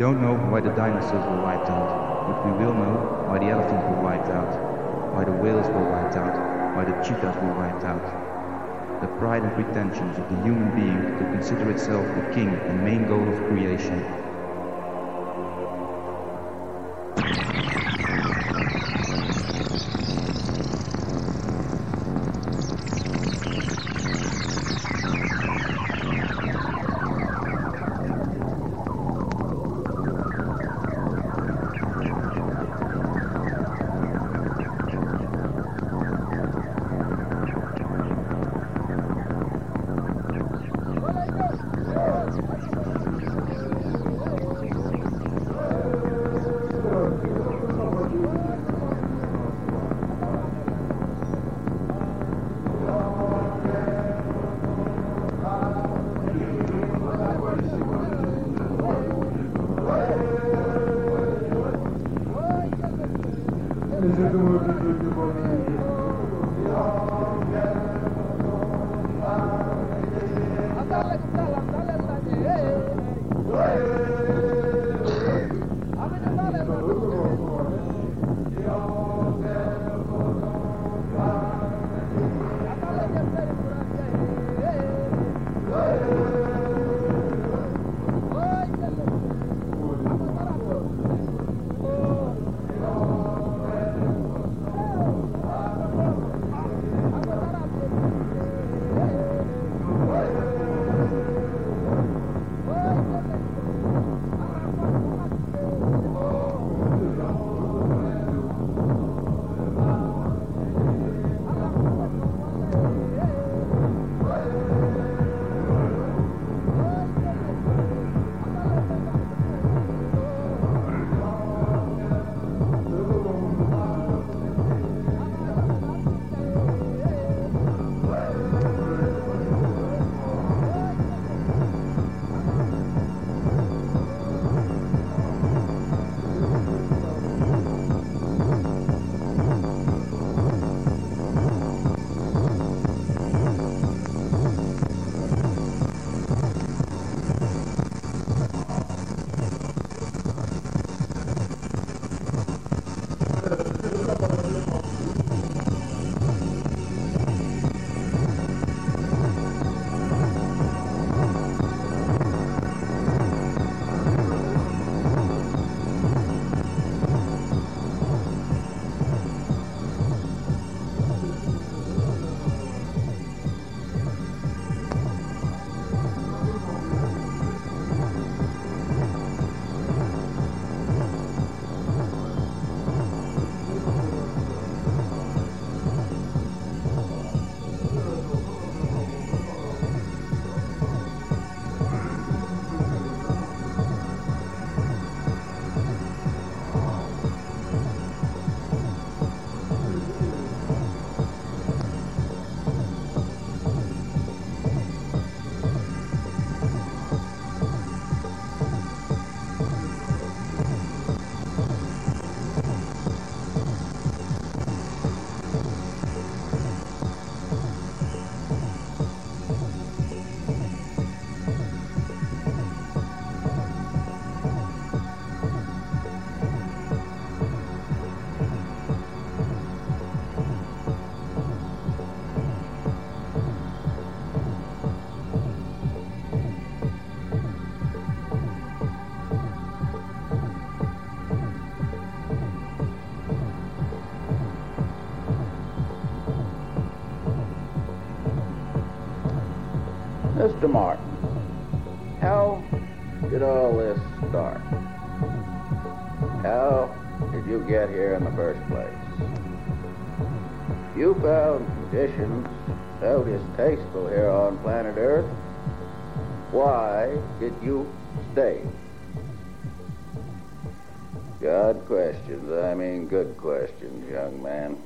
don't know why the dinosaurs were wiped out, but we will know why the elephants were wiped out, why the whales were wiped out, why the cheetahs were wiped out. The pride and pretensions of the human being to consider itself the king and main goal of creation Mr. Martin, how did all this start? How did you get here in the first place? You found conditions so distasteful here on planet Earth. Why did you stay? Good questions. I mean, good questions, young man.